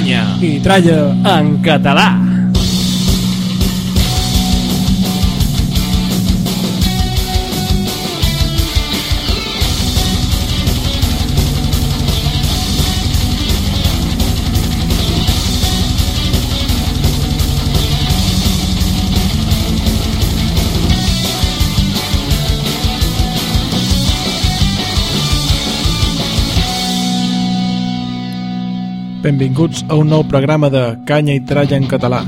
canya i tralla en català. Benvinguts a un nou programa de Canya i Tralla en català.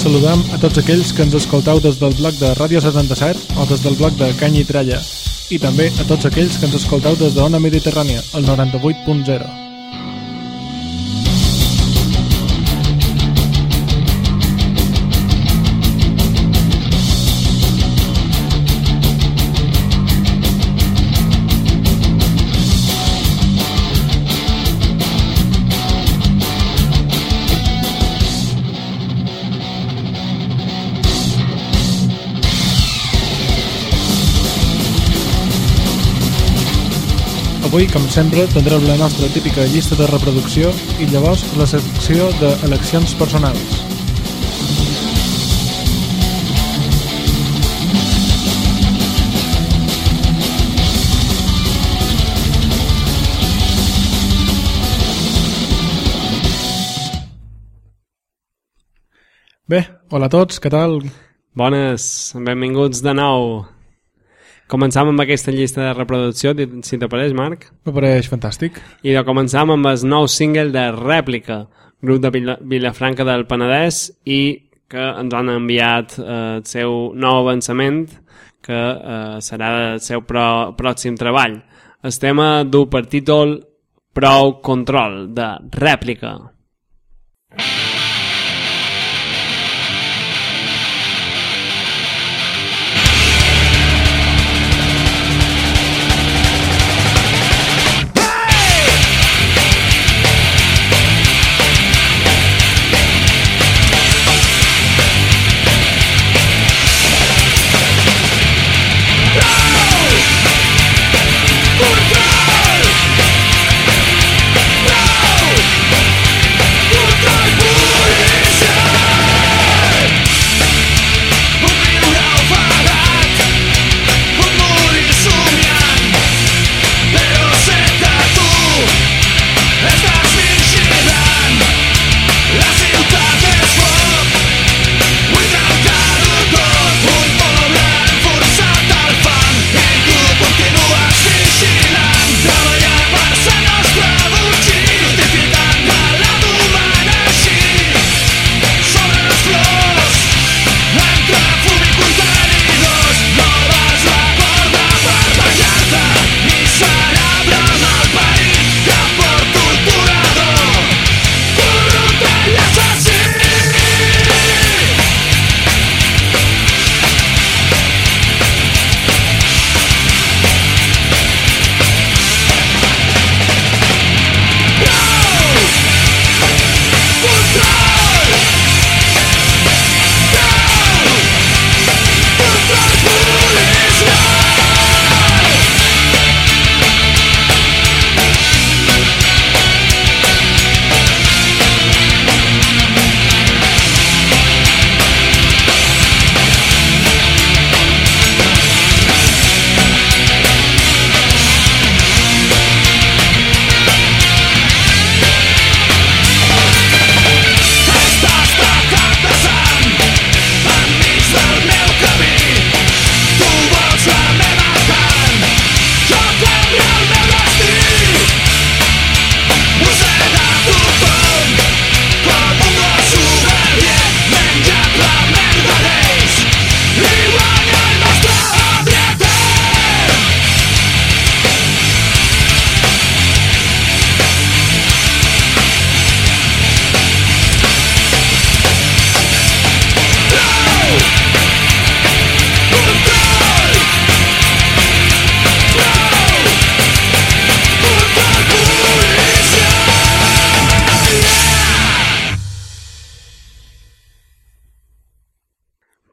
Saludam a tots aquells que ens escolteu des del blog de Ràdio 77 o des del blog de Canya i Tralla i també a tots aquells que ens escolteu des de Ona Mediterrània, el 98.0. Avui, com sempre, tindrem la nostra típica llista de reproducció i llavors la secció d'eleccions personals. Bé, hola a tots, què tal? Bones, benvinguts de nou. Començam amb aquesta llista de reproducció, si t'apareix, Marc. Me pareix fantàstic. I de començam amb el nou single de Rèplica, grup de Vila- Vilafranca del Penedès, i que ens han enviat eh, el seu nou avançament, que eh, serà el seu pro, pròxim treball. El tema du per títol Prou Control, de Rèplica. Control!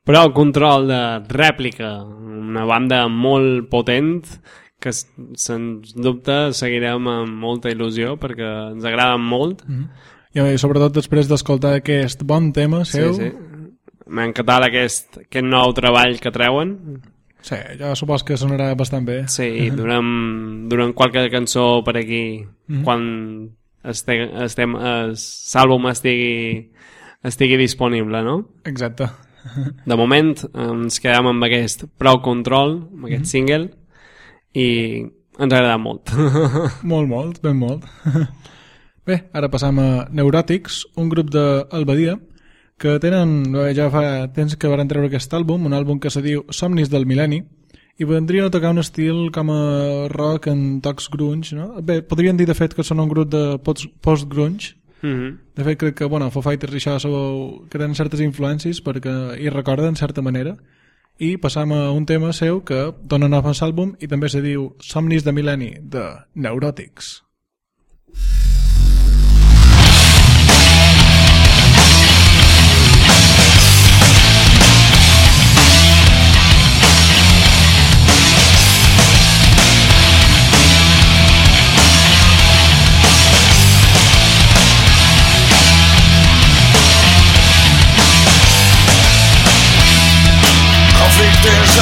Però el control de rèplica, una banda molt potent, que sens dubte seguirem amb molta il·lusió perquè ens agraden molt. Mm. I sobretot després d'escoltar aquest bon tema seu, Sí, sí. M'ha encantat aquest, aquest nou treball que treuen. sí, jo supos que sonarà bastant bé. Sí, durant, durant qualque cançó per aquí, mm. quan este, estem, l'àlbum estigui, estigui disponible, no? Exacte. De moment ens quedem amb aquest Prou Control, amb aquest mm -hmm. single, i ens ha agradat molt. molt, molt, ben molt. Bé, ara passam a Neuròtics, un grup d'Albadia, que tenen, ja fa temps que van treure aquest àlbum, un àlbum que se diu Somnis del Mil·lenni, i vendrien a tocar un estil com a rock en tocs grunge, no? Bé, podrien dir de fet que són un grup de post- post-grunge, mm -hmm. de fet crec que, bueno, Foo Fighters i això sabeu que tenen certes influències perquè hi recorden, en certa manera, i passam a un tema seu que dona nom a l'àlbum i també se diu Somnis de Mil·lenni, de Neuròtics. conflictes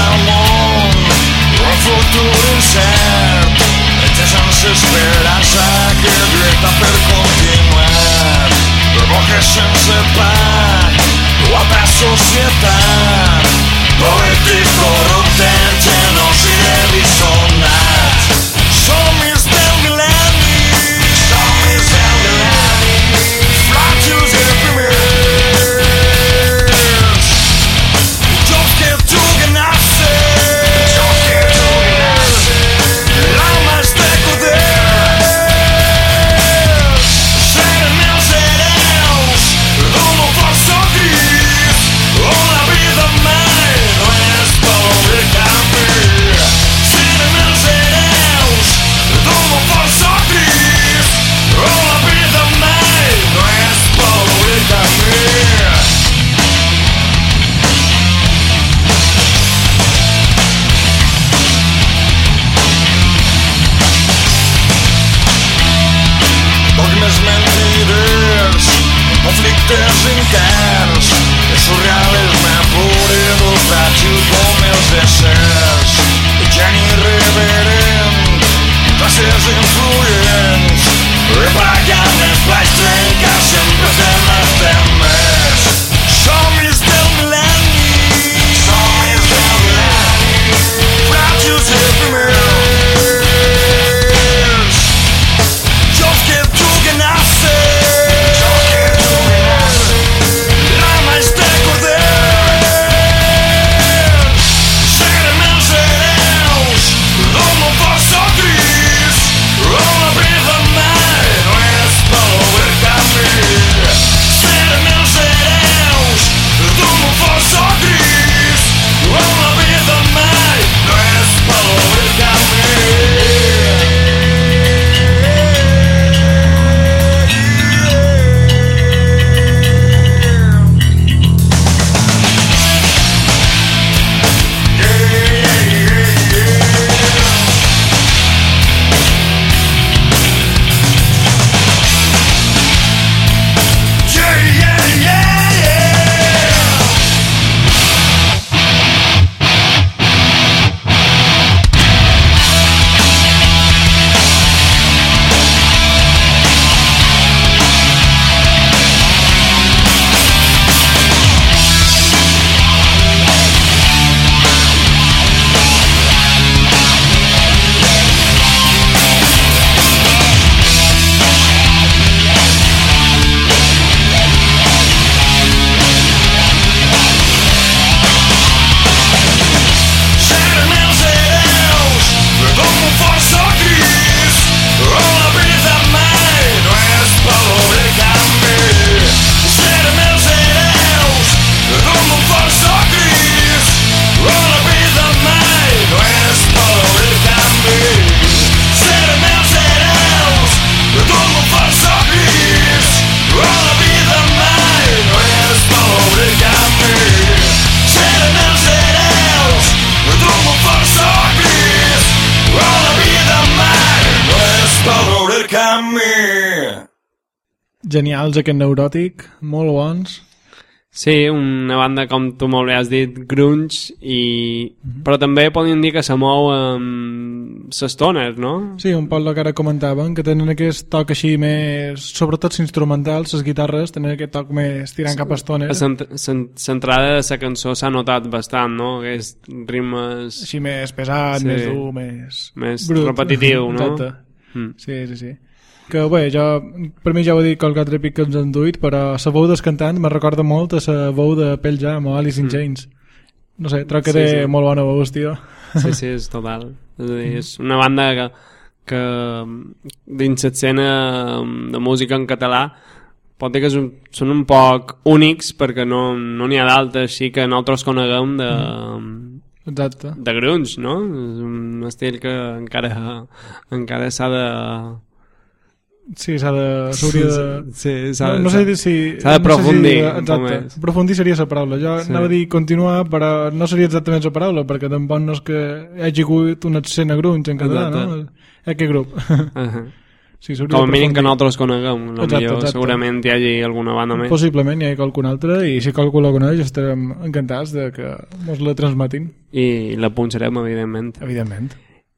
al món, un futur incert, ets sense esperança que lluita per continuar, provoques sense pa, guapa societat, polític Genials, aquest neuròtic, molt bons. Sí, una banda, com tu molt bé has dit, grunge, i... però també podríem dir que se mou amb s'estones, no? Sí, un poc el que ara comentaven, que tenen aquest toc així més... Sobretot instrumentals, les guitarres, tenen aquest toc més tirant cap a estones. Centrada de la cançó s'ha notat bastant, no? Aquests ritmes Així més pesat, Sí. més dur, més... més repetitiu, no? Exacte. Mm. Sí, sí, sí. Que bé, jo, per mi ja ho he dit que el altre pic que ens han duit, però la veu del cantant me recorda molt a la veu de Pell Jam o Alice in Chains. No sé, trobo que Mm. Sí, té sí. molt bona veu, tio. Sí, sí, és total. És dir, és una banda que, que dins l'escena de música en català pot dir que són, són un poc únics perquè no n'hi no ha d'altres així que nosaltres coneguem de, Exacte. de grunge, no? És un estil que encara encara s'ha de... Sí, s'ha de... s'hauria de... Sí, s'ha No, de, no sé si... s'ha de no sé profundir Si, exacte, aprofundir seria la paraula. Jo Sí. anava a dir continuar, però no seria exactament la paraula, perquè tampoc no és que hi hagi hagut una escena grunge en català, Exacte. no? Aquest grup. Uh sí, s'hauria Com a mínim que d'aprofundir. nosaltres coneguem. Exacte, Exacte, exacte. segurament hi hagi alguna banda més. Possiblement hi ha qualcun altre i si qualcú la coneix estarem encantats de que mos la transmetin, I la punxarem, evidentment. evidentment.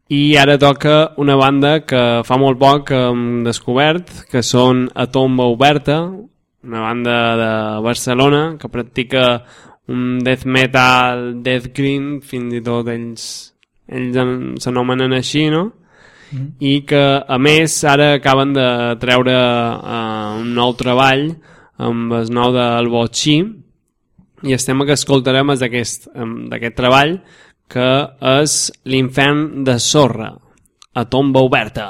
I ara toca una banda que fa molt poc que hem descobert, que són A Tomba Oberta, una banda de Barcelona que practica un death metal, death green, fins i tot ells, ells en- s'anomenen així, no? Mhm. I que, a més, ara acaben de treure uh, un nou treball amb el nou del Botxí, i el tema que escoltarem és d'aquest treball que és l'infern de sorra a tomba oberta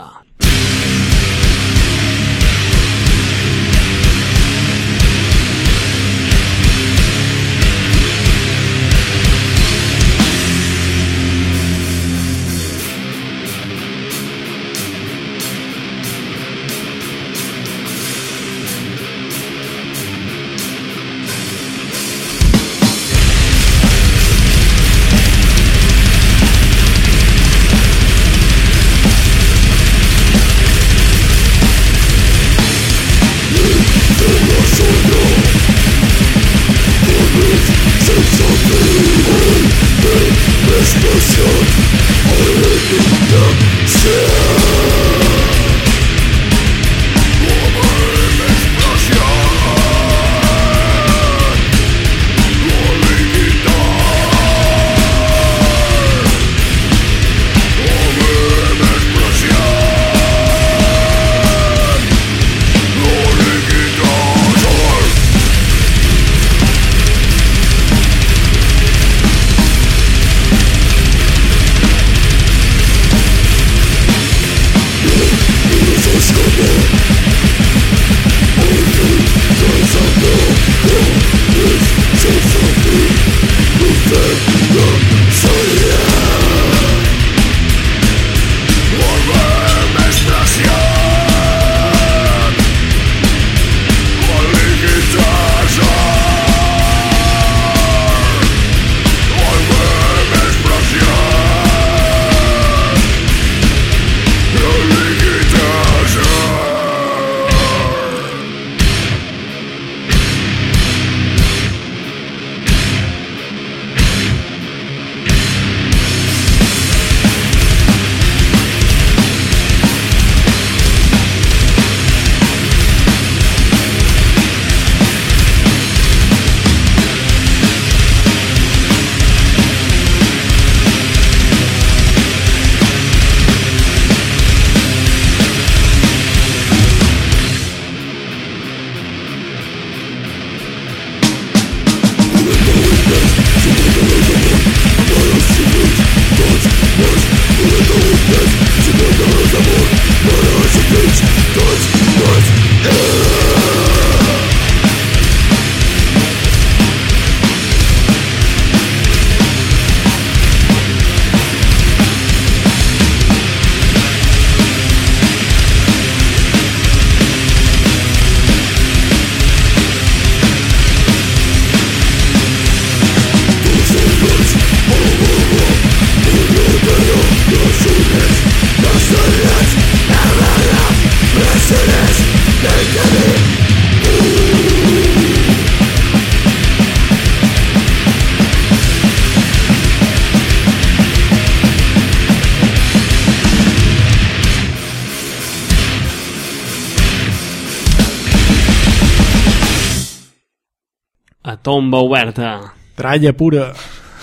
tomba oberta. Tralla pura.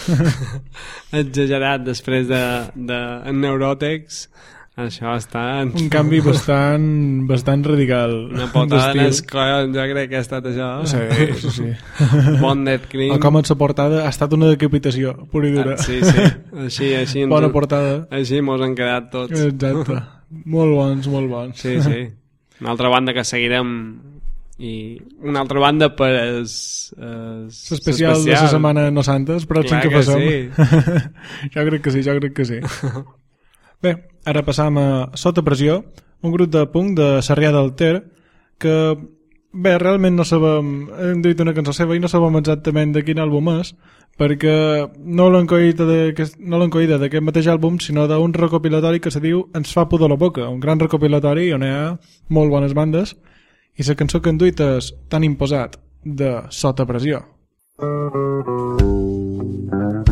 Exagerat després de, de en Neurotex. Això està... Un canvi bastant, bastant radical. Una potada en els collons, jo crec que ha estat això. Sí, sí, sí. Bon net clean. El com et la portada ha estat una decapitació, pura i dura. Ah, sí, sí. Així, així, ens, Bona portada. així mos han quedat tots. Exacte. molt bons, molt bons. Sí, sí. Una altra banda que seguirem i una altra banda per es, es, L'especial de la setmana no santes, però Clar que, que passem. sí. jo crec que sí, jo crec que sí. Bé, ara passam a Sota Pressió, un grup de punk de Sarrià del Ter, que, bé, realment no sabem, hem dit una cançó seva i no sabem exactament de quin àlbum és, perquè no l'han coït d'aquest no mateix àlbum, sinó d'un recopilatori que se diu Ens fa pudor la boca, un gran recopilatori on hi ha molt bones bandes, i la cançó que han duit és Tan imposat, de Sota Pressió. Tan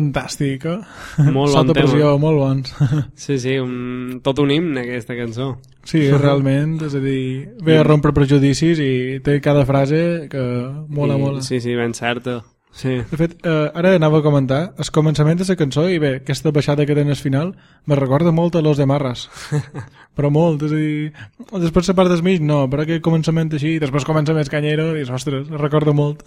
Fantàstic, eh? Molt bon Sota tema. pressió, molt bons. Sí, sí, un, tot un himne aquesta cançó. Sí, realment, és a dir, ve a rompre prejudicis i té cada frase que mola, I, mola. Sí, sí, ben certa. Sí. De fet, eh, ara anava a comentar el començament de la cançó i bé, aquesta baixada que tenen al final me recorda molt a Los de Marras però molt, és a dir després la part del mig no, però aquest començament així després comença més canyero i ostres, recorda molt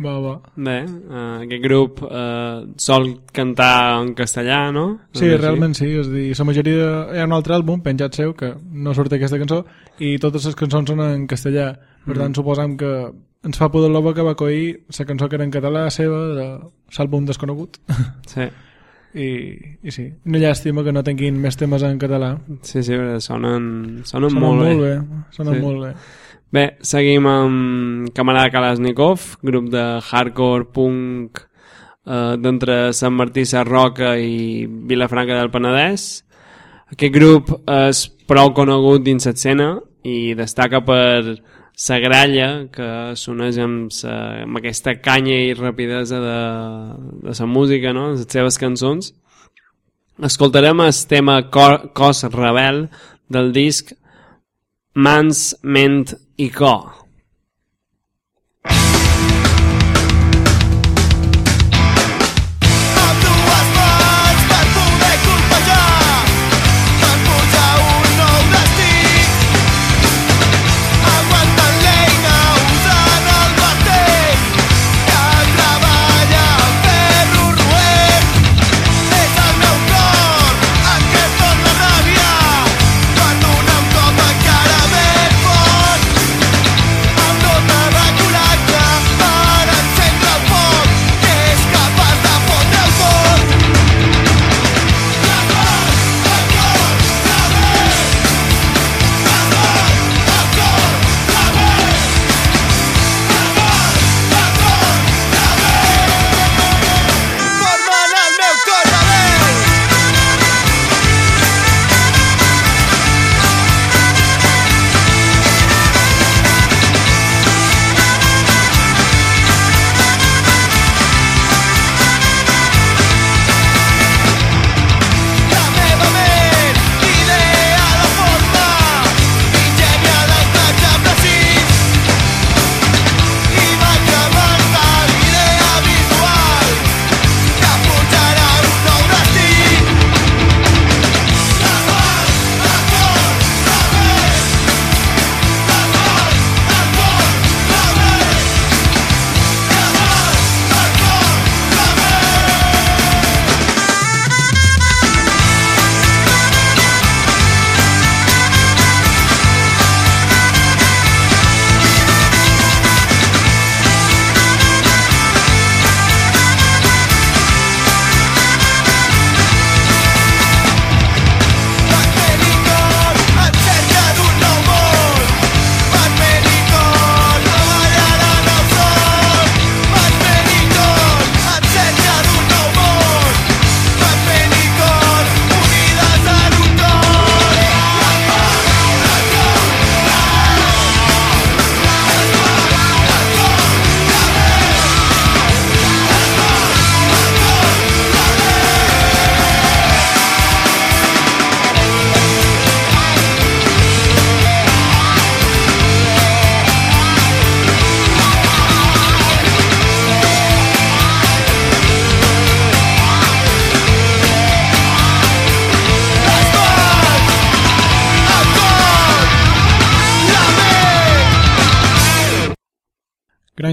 va, va Bé, uh, aquest grup uh, sol cantar en castellà, no? Sí, així. realment sí, és dir, la majoria... Hi ha un altre àlbum penjat seu que no surt aquesta cançó i totes les cançons són en castellà. Per tant, suposam que ens fa pudor l'ova que va coir la cançó que era en català seva de l'àlbum desconegut. Sí, I, I sí, una llàstima que no tinguin més temes en català. sí, sí sonen, sonen, Sonen molt, molt bé. bé. Sonen Sí. molt bé. Bé, seguim amb Camarada Kalashnikov, grup de hardcore punk eh, d'entre Sant Martí Sarroca i Vilafranca del Penedès. Aquest grup és prou conegut dins l'escena i destaca per la gralla que s'uneix amb, amb aquesta canya i rapidesa de, la música, no? les seves cançons. Escoltarem el tema Cos Rebel del disc Mans, Ment i Cor.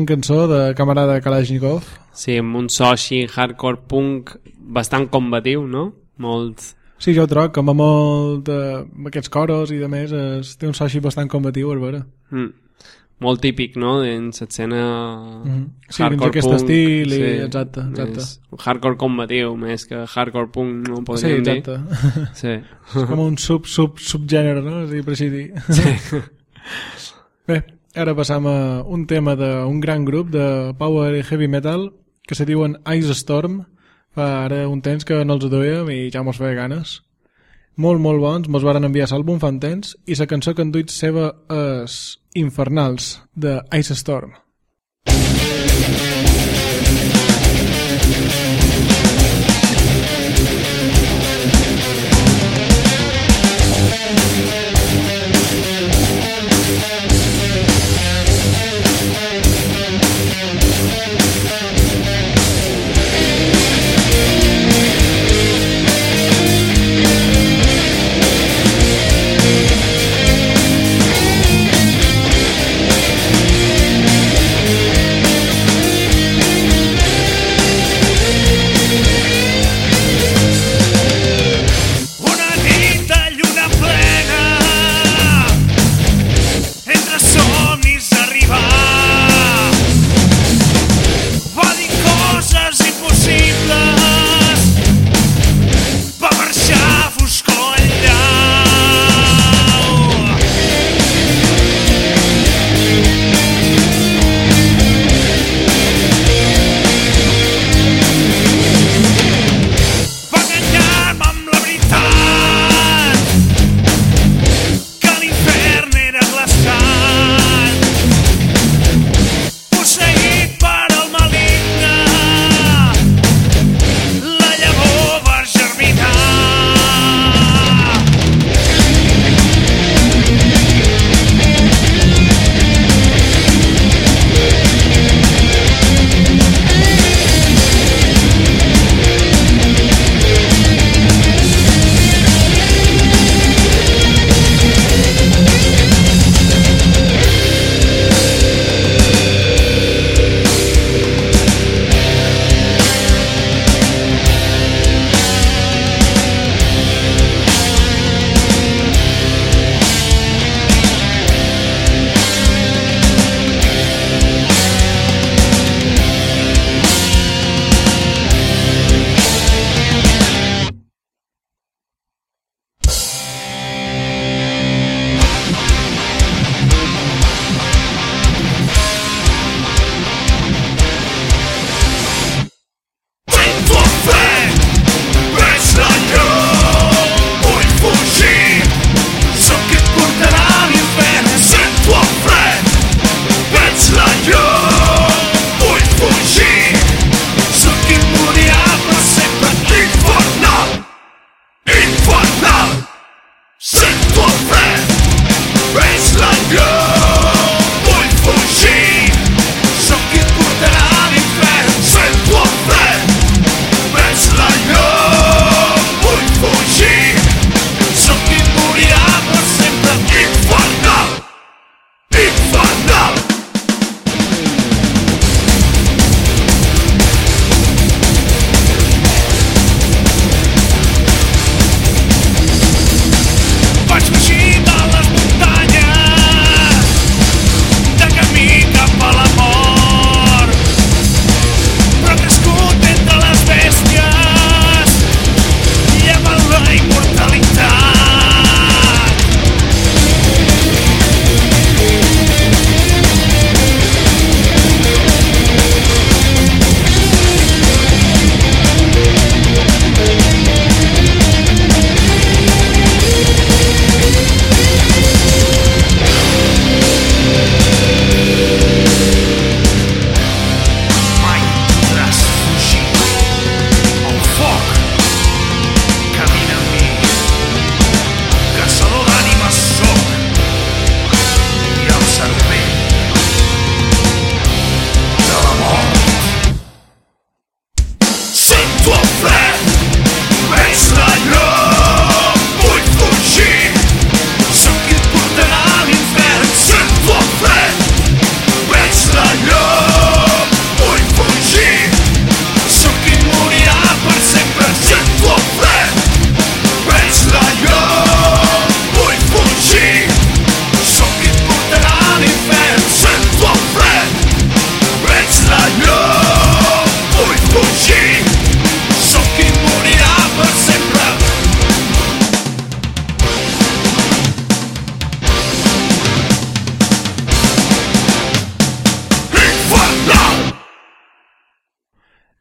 Cançó de camarada Kalashnikov. Sí, amb un so així hardcore punk bastant combatiu, no? Molt... Sí, jo troc, com a molt eh, amb aquests coros i de més, es, té un so així bastant combatiu, és vera. Mm. Molt típic, no?, dins l'escena Mhm. Sí, dins aquest estil i- exacte, exacte. Més hardcore combatiu, més que hardcore punk, no Sí, podríem dir. exacte. Sí. És com un sub, sub, subgènere, no? Sí, per així dir. sí. Bé, ara passam a un tema d'un gran grup de power i heavy metal que se diuen Ice Storm. Fa ara un temps que no els duíem i ja mos feia ganes. Molt, molt bons, mos varen enviar l'àlbum fa un temps i la cançó que han duit seva és Infernals, de Ice Storm.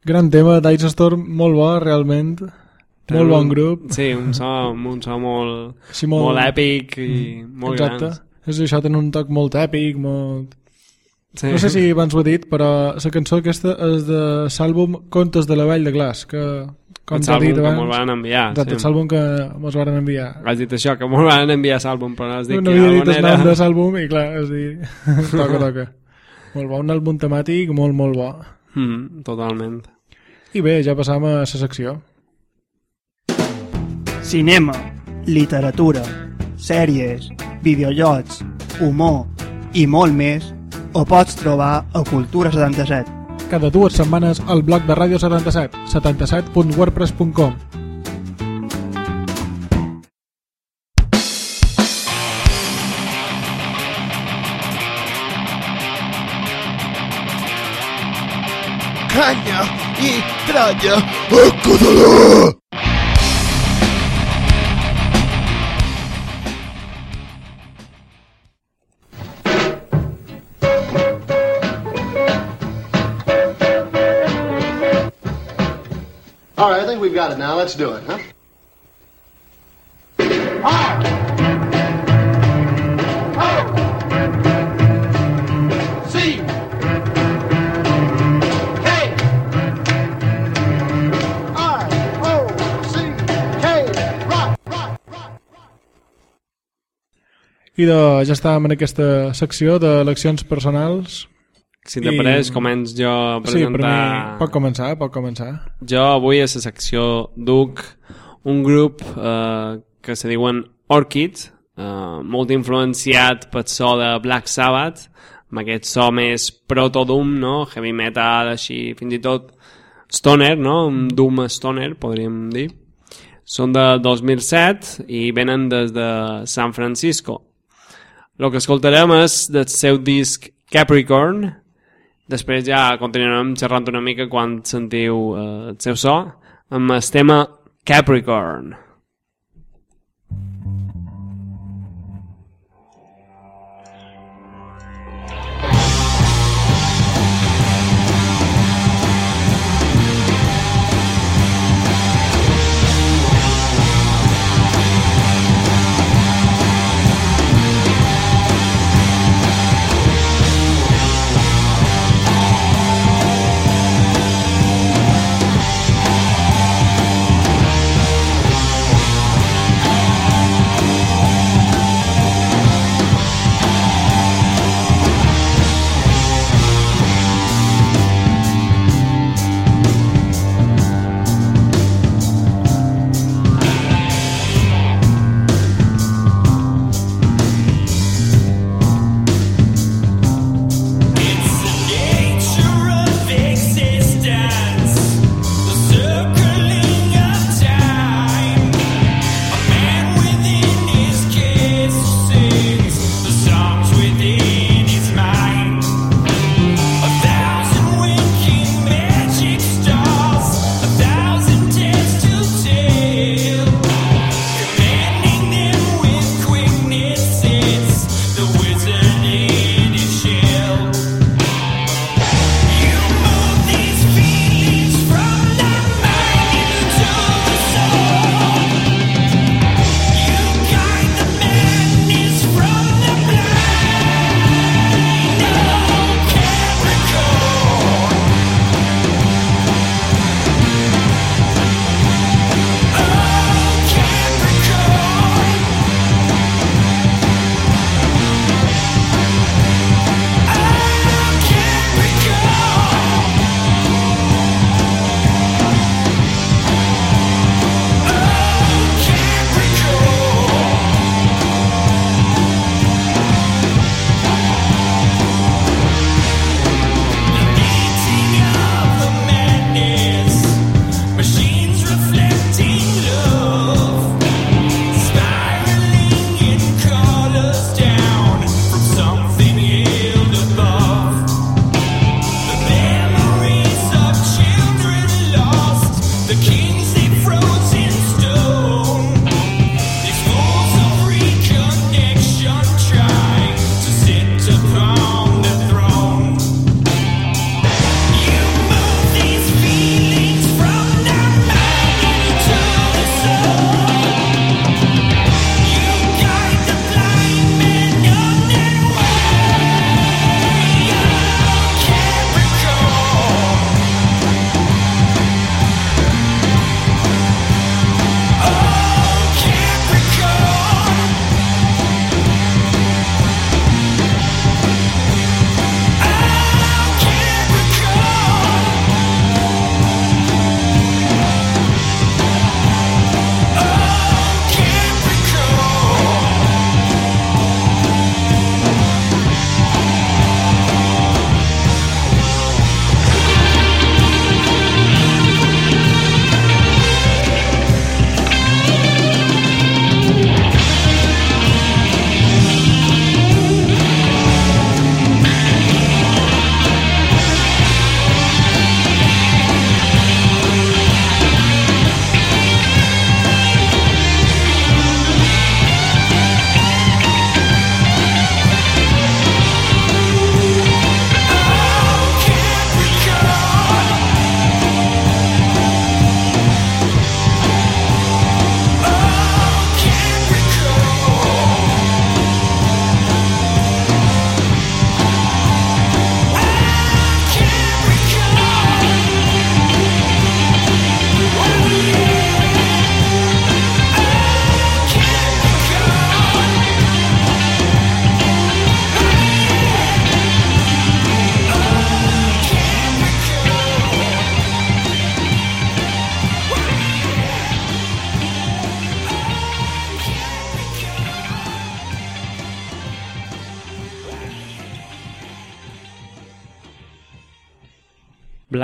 Gran tema, Dice Storm, molt bo, realment. Molt bon grup. Sí, un so, un so molt, Així molt, molt- èpic i molt Exacte. gran. És això, tenen un toc molt èpic, molt... Sí. No sé si abans ho he dit, però la cançó aquesta és de l'àlbum Contes de la Vall de Glaç, que, com el dit que mos van enviar. Exacte, sí. l'àlbum que mos van enviar. Has dit això, que mos van enviar l'àlbum, però no has dit no que havia ja dit el nom de l'àlbum i clar, és dir, toca, toca. Molt bo, un àlbum temàtic molt, molt bo. Mm, totalment. I bé, ja passam a la secció. cinema, literatura, sèries, videojocs, humor i molt més ho pots trobar a Cultura 77. Cada dues setmanes al blog de Ràdio 77, 77.wordpress.com. Canya i All right, I think we've got it now. Let's do it, huh? I de, ja estàvem en aquesta secció d'eleccions personals. Si t'apareix, I- començ jo a Sí, per presentar... mi pot començar, pot començar. Jo avui a la secció duc un grup eh, que se diuen Orchid, eh, molt influenciat pel so de Black Sabbath, amb aquest so més proto-doom, no? heavy metal, així, fins i tot stoner, no? un doom stoner, podríem dir. Són de 2007 i venen des de San Francisco. El que escoltarem és del seu disc Capricorn, Després ja continuarem xerrant una mica quan sentiu eh, el seu so amb el tema Capricorn. Canya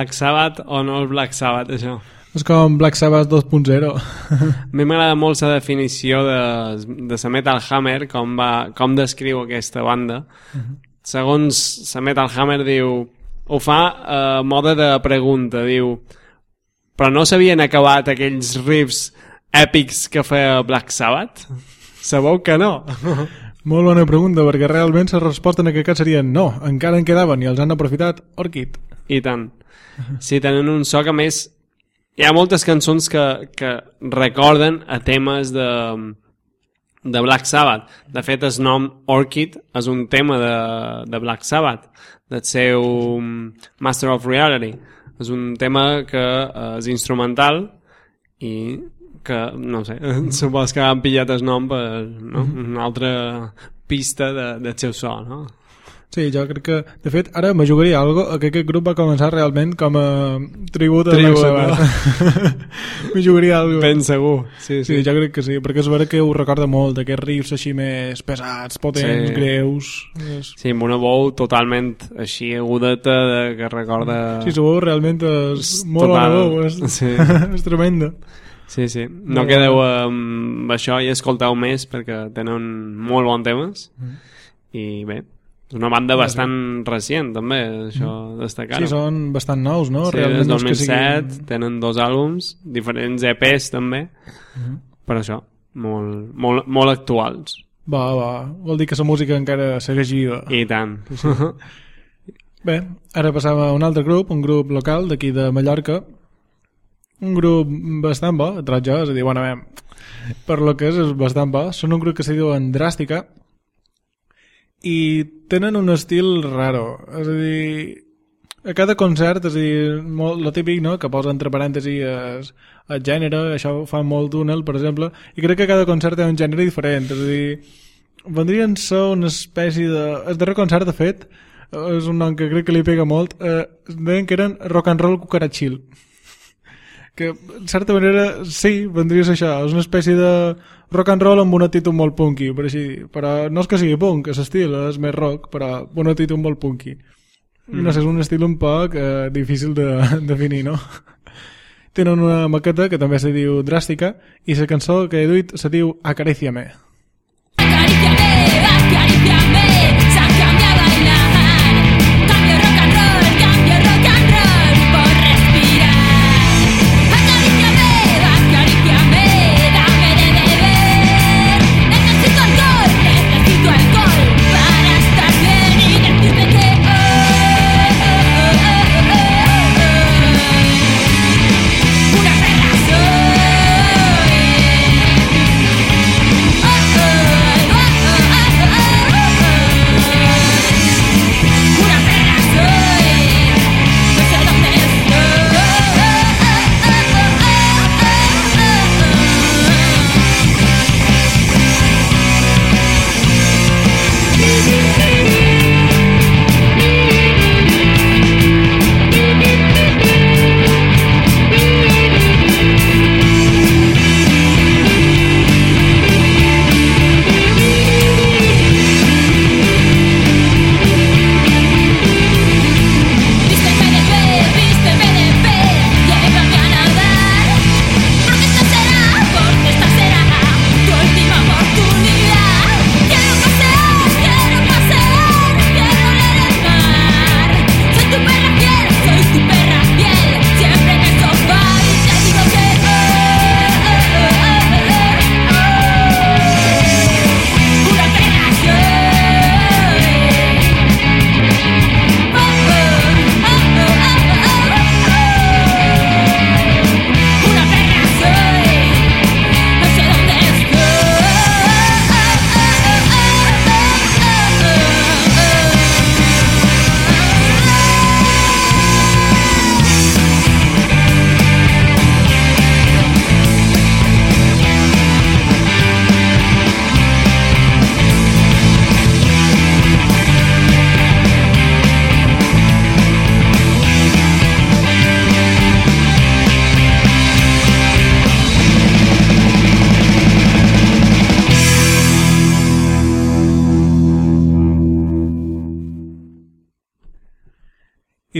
Black Sabbath o no el Black Sabbath, això? És com Black Sabbath 2.0. A mi m'agrada molt la definició de, de la Metal Hammer, com, va, com descriu aquesta banda. Segons la Metal Hammer diu... Ho fa a mode de pregunta, diu... Però no s'havien acabat aquells riffs èpics que feia Black Sabbath? Sabeu que no? Molt bona pregunta, perquè realment la resposta en aquest cas seria no, encara en quedaven i els han aprofitat Orchid. I tant. Sí, tenen un so que més... Hi ha moltes cançons que, que recorden a temes de, de Black Sabbath. De fet, el nom Orchid és un tema de, de Black Sabbath, del seu Master of Reality. És un tema que eh, és instrumental i que, no sé, supos que han pillat el nom per no? una altra pista de, del seu so, no? Sí, jo crec que, de fet, ara me jugaria algo a que aquest grup va començar realment com a tribut a Tribut, Sabbath. me jugaria algo. Ben segur. Sí, Sí, jo crec que sí, perquè és vera que ho recorda molt, d'aquests riffs així més pesats, potents, Sí. greus. És... Sí, amb una veu totalment així agudeta de, que recorda... Sí, la veu realment és molt bona Total. veu, és, Sí. és tremenda. Sí, sí. No quedeu amb això i escolteu més perquè tenen molt bons temes i bé, una banda bastant recient també, això destacar Sí, són bastant nous, no? sí, des no és que 2007 tenen dos àlbums diferents EPs també. Per això, molt, molt, molt actuals. Va, va, vol dir que la música encara segueix viva. i tant. Bé, ara passam a un altre grup, un grup local d'aquí de Mallorca, un grup bastant bo, trob jo, és a dir, bueno, bé, per lo que és, és bastant bo. Són un grup que se diuen Dràstica i tenen un estil raro, és a dir, a cada concert, és a dir, molt, lo típic, no?, que posa entre parèntesis el, gènere, això fa molt túnel, per exemple, i crec que cada concert té un gènere diferent, és a dir, vendrien ser una espècie de... El darrer concert, de fet, és un nom que crec que li pega molt, eh, deien que eren rock and roll cucarachil. Que, en certa manera, sí, ser això. És una espècie de rock and roll amb una actitud molt punky, per així dir. Però no és que sigui punk, és estil, és més rock, però una actitud molt punky. Mm. No sé, és un estil un poc eh, difícil de definir, no? Tenen una maqueta que també se diu Dràstica i la cançó que he duit se diu Acaríciame. Acaríciame,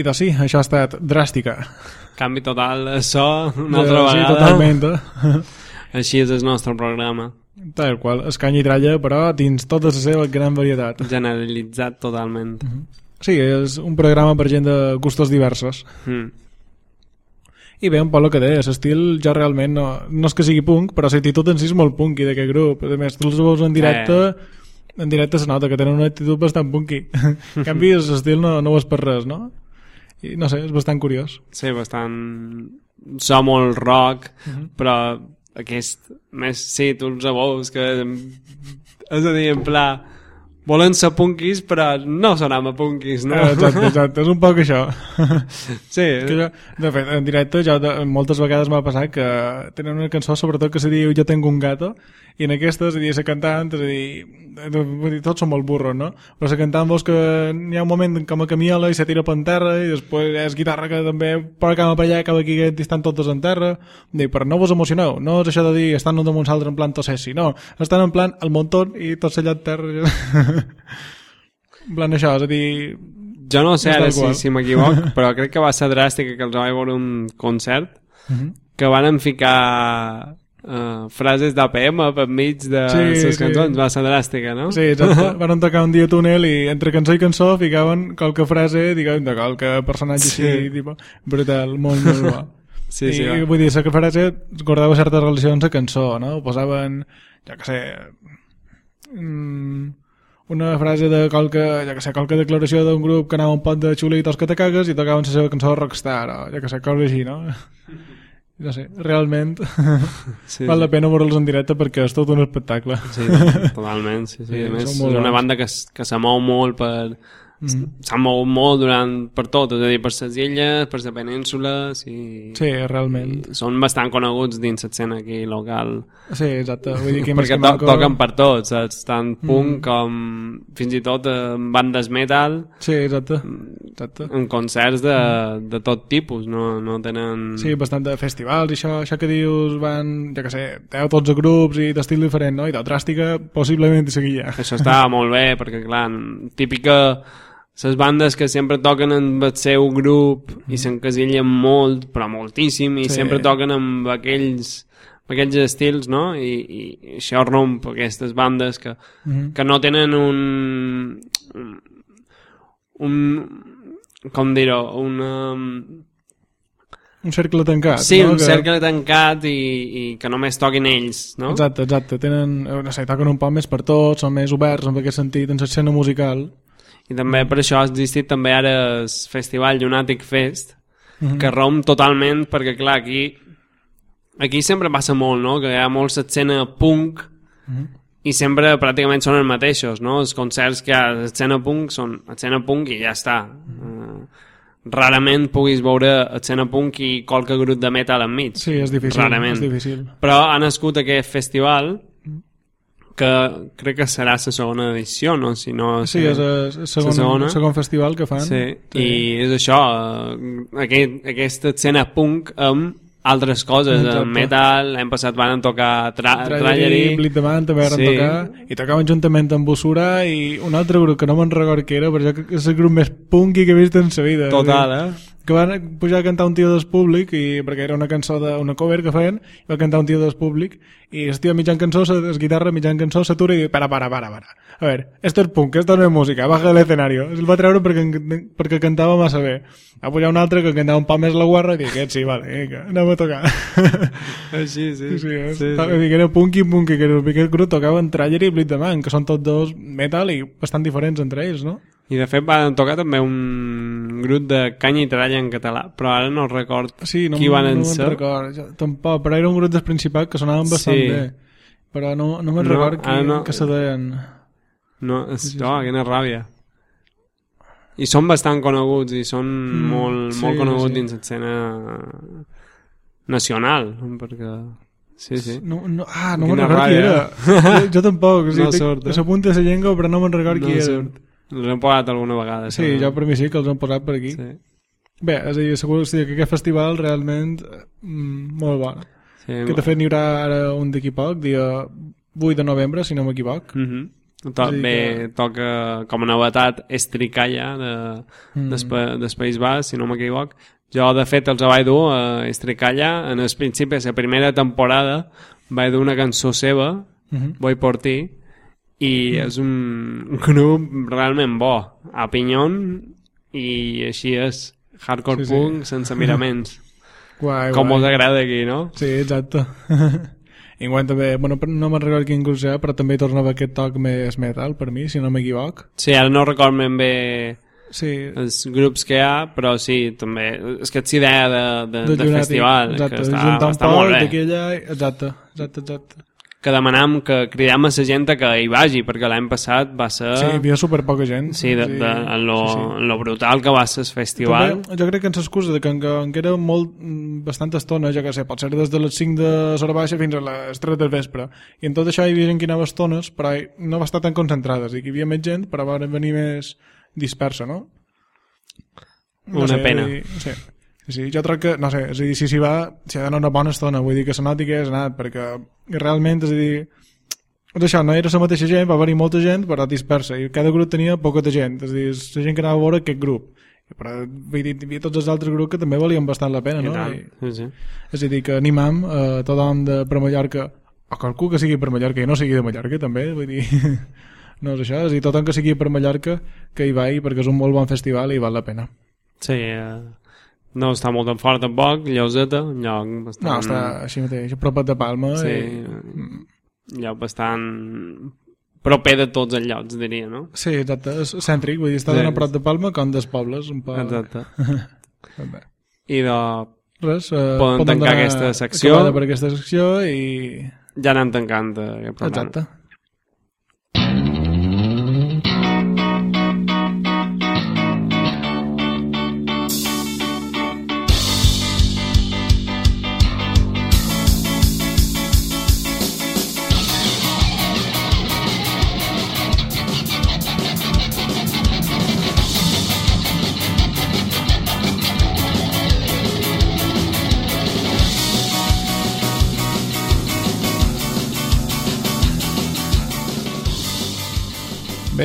Doncs sí, això ha estat dràstica. Canvi total so, una altra Eh, sí, vegada. totalment. Eh? Així és el nostre programa. Tal qual, escanya i tralla, però dins tota la seva gran varietat. Generalitzat totalment. Sí, és un programa per gent de gustos diversos. Mm. I bé, un poc el que deia, l'estil jo realment no, no és que sigui punk, però l'actitud en si és molt punky d'aquest grup. A més, tu els veus en directe, en directe se nota que tenen una actitud bastant punky. En canvi, l'estil no, no ho és per res, no? I no sé, és bastant curiós. Sí, bastant... So molt rock, Mhm. però aquest... Més, sí, tu els veus que... És a dir, en pla... Volen ser punkis, però no sonam a punkis, no? Eh, Exacte, exacte, és un poc això. Sí, que jo, de fet, en directe jo de, moltes vegades m'ha passat que tenen una cançó sobretot que se diu Jo tengo un gato i en aquesta, és a dir, la cantant és a dir, tots són molt burros no? però la cantant veus que hi ha un moment com a camiola i se tira per terra i després és guitarra que també posa cama per allà acaba aquí i estan totes en terra Dic, però no vos emocioneu, no és això de dir estan un damunt l'altre en plan tossessi, no estan en plan al muntó i tots allà en terra en plan això, és a dir Jo no sé ara si, si m'equivoc, però crec que va ser dràstica que els vaig veure un concert Mhm. que van ficar uh, frases d'APM per mig de Sí, les sí. cançons. Va ser dràstica, no? Sí, exacte. Van tocar un dia túnel i entre cançó i cançó ficaven qualque frase, diguem, de qualque personatge Sí. així, tipo, brutal, molt, molt bo. Sí, sí, I, va. vull dir, la frase guardava certes relacions a cançó, no? Posaven, ja que sé, mm, una frase de qualque, ja que sé, qualque declaració d'un grup que anava un pot de xulitos que te cagues i tocaven la seva cançó de Rockstar, o ja que sé, coses així, no? No sé, realment sí, val la pena veure'ls en directe perquè és tot un espectacle. Sí, totalment, sí, sí. Sí, A més, és una banda que, que se mou molt per... Mm. S'ha mogut molt durant, per tot, és a dir, per les illes, per la península, sí. Sí, realment. I són bastant coneguts dins l'escena aquí local. Sí, exacte. Vull dir que perquè que to manco- toquen per tots, saps? Tant punk com fins i tot en bandes metal, Sí, exacte. exacte. en concerts de, de tot tipus, no, no tenen... Sí, bastant de festivals i això, això que dius van, ja que sé, 10 12 grups i d'estil diferent, no? I de dràstica possiblement seguia. Això estava molt bé, perquè clar, típica les bandes que sempre toquen amb el seu grup i s'encasillen molt, però moltíssim, i Sí. sempre toquen amb aquells, aquells estils, no? I, i això romp aquestes bandes que, Mhm. que no tenen un... un com dir-ho, una... Un cercle tancat. Sí, no? un Que- cercle tancat i, i que només toquin ells, no? Exacte, exacte. Tenen, eh, no sé, toquen un poc més per tots, són més oberts en aquest sentit, en l'escena musical. I també per això ha existit també ara el festival Lunatic Fest, Mhm. que romp totalment, perquè clar, aquí aquí sempre passa molt, no? Que hi ha molt l'escena punk Mhm. i sempre pràcticament són els mateixos, no? Els concerts que hi ha a l'escena punk són escena punk i ja està. Uh, rarament puguis veure escena punk i qualque grup de metal enmig. Sí, és difícil. Rarament. És difícil. Però ha nascut aquest festival que crec que serà la segona edició, no? Si no Sí, és el segon, segona. segon festival que fan. Sí, i és això, eh, aquest, aquesta escena punk amb altres coses, Exacte. metal, l'any passat van tocar tra Tragedy, Bleed the Man també van Sí. tocar i tocaven juntament amb Bussura i un altre grup que no me'n record què era però jo crec que és el grup més punky que he vist en sa vida total, eh? Que van pujar a cantar un tio del públic i, perquè era una cançó de, una cover que feien i va cantar un tio del públic i el tio mitjan cançó, es guitarra mitjan cançó s'atura i diu, para, para, para, para a ver, esto es punk, esto no es música baja del escenario, el va treure perquè, perquè cantava massa bé va pujar un altre que cantava un poc més la guarra i dic, aquest sí, vale, vinga, anem a tocar Així, sí. Sí, sí, eh? sí, dir que era punky punky, que era aquest grup tocaven Tragedy i Bleed the Man, que són tots dos metal i bastant diferents entre ells, no? I de fet van tocar també un grup de canya i tralla en català, però ara no record Sí, no, qui van no me'n ser. record, jo, tampoc, però era un grup dels principals que sonaven bastant Sí. bé. Però no, no me'n No, record qui, no. que se deien. No, és, oh, quina ràbia. I són bastant coneguts i són Mm, molt, sí, molt coneguts sí. dins l'escena nacional, perquè... Sí, sí. No, no, ah, no me'n record qui era. Jo, jo tampoc. O sigui, No no sort, eh? Se punta la llengua, però no me'n record qui No era. surt. Els hem posat alguna vegada. Sí, això, jo no? per mi sí que els han posat per aquí. Sí. Bé, és a dir, segur o sigui, que aquest festival realment mm, molt bo. Sí, Que de fet n'hi haurà ara un d'aquí poc, dia 8 de novembre, si no m'equivoc. Mm -hmm. To, bé, toca com a novetat Estricalla de, Mm. des, des País Bas, si no m'equivoc. Jo, de fet, els vaig dur a Estricalla en el principi, la primera temporada, vaig dur una cançó seva, Mhm. Voy por ti, i és un un grup realment bo, a pinyon, i així és, hardcore Sí, sí. punk sense miraments. Guai, Com guai. us agrada aquí, no? Sí, exacte. I quan també, bueno, no me'n recordo quin grup era, però també tornava aquest toc més metal, per mi, si no m'equivoc. Sí, ara no recordo ben bé Sí, els grups que hi ha, però sí, també, és que ets idea de, de, de, de festival, exacte, que està, està molt bé. exacte, exacte, exacte. Que demanam que cridam a la gent que hi vagi, perquè l'any passat va ser... Sí, hi havia super poca gent. Sí, de, de, en, lo, sí, sí. en lo brutal que va ser el festival. També, jo crec que en l'excusa de que, que, que era molt, bastanta estona, ja que sé, pot ser des de les 5 de l'hora baixa fins a les 3 del vespre. I en tot això hi havia gent que anava estones, però no va estar tan concentrades, i que hi havia més gent, però va venir més dispersa, no? Una pena. vull dir, Sí. Sí, jo crec que, no sé, és a dir, si s'hi va, s'hi ha d'anar una bona estona, vull dir que se noti que has anat, perquè realment, és a dir, és això, no era la mateixa gent, va haver-hi molta gent, però dispersa, i cada grup tenia poca de gent, és a dir, és la gent que anava a veure aquest grup. Però vull dir, hi havia tots els altres grups que també valien bastant la pena, I no? I, sí, sí. és a dir, que animam a tothom de per Mallorca, o qualcú que sigui per Mallorca i no sigui de Mallorca, també, vull dir, no és això, és a dir, tothom que sigui per Mallorca, que hi vagi, perquè és un molt bon festival i val la pena. Sí, eh, no està molt tan fort tampoc, Lleuseta, un lloc bastant... No, està així mateix, a prop de Palma, Sí, i, un lloc bastant proper de tots els llocs, diria, no? Sí, exacte, és cèntric, vull dir, està Sí. a prop de Palma com dels pobles, un poc... Exacte. I de... Res, eh, Podem tancar aquesta secció. per aquesta secció i... ja anem tancant eh. Exacte.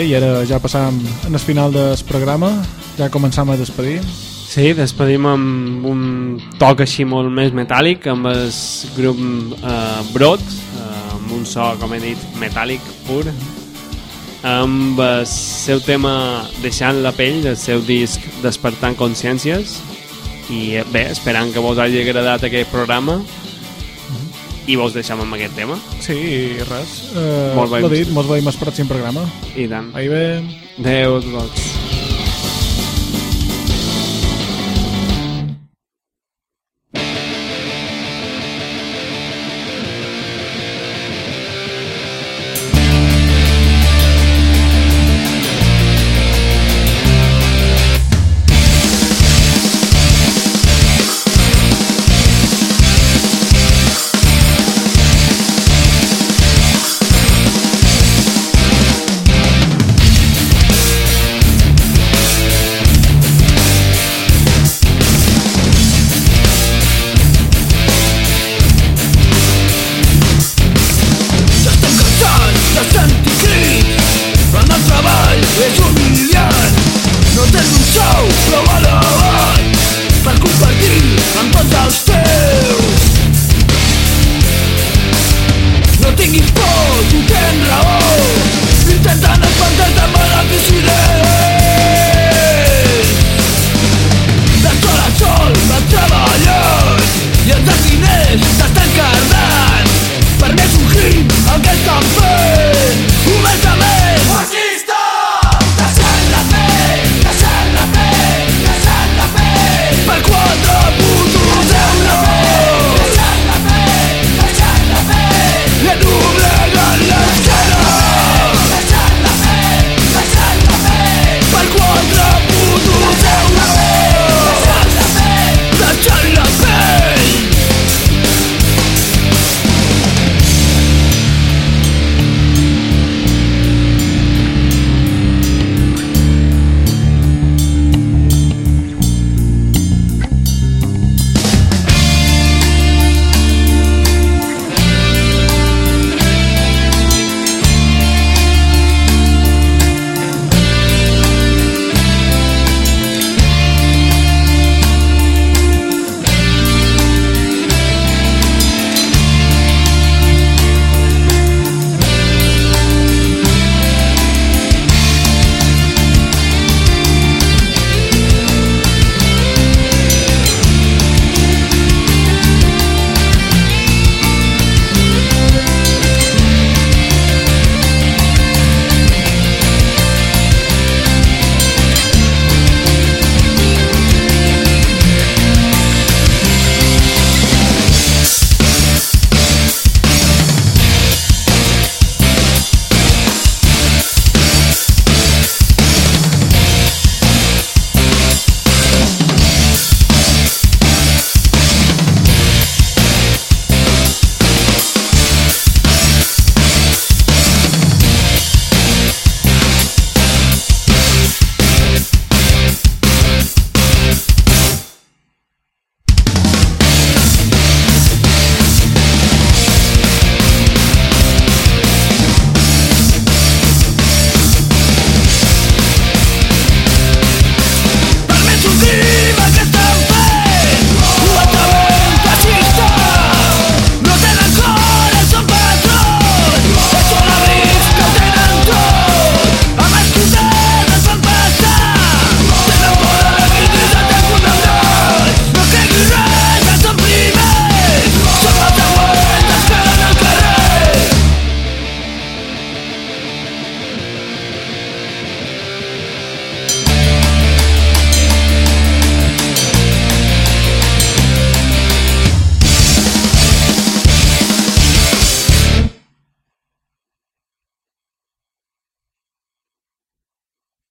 Bé, i ara ja passam en el final del programa, ja començam a despedir. Sí, despedim amb un toc així molt més metàl·lic, amb el grup eh, Brot, eh, amb un so, com he dit, metàl·lic pur, amb el seu tema Deixant la pell, del seu disc Despertant Consciències, i eh, bé, esperant que vos hagi agradat aquest programa, i vos deixem amb aquest tema, Sí, res. Eh, Molt bé. L'ho dit, mos veiem al pròxim programa. i tant. Ahí bé. Adéu a tots.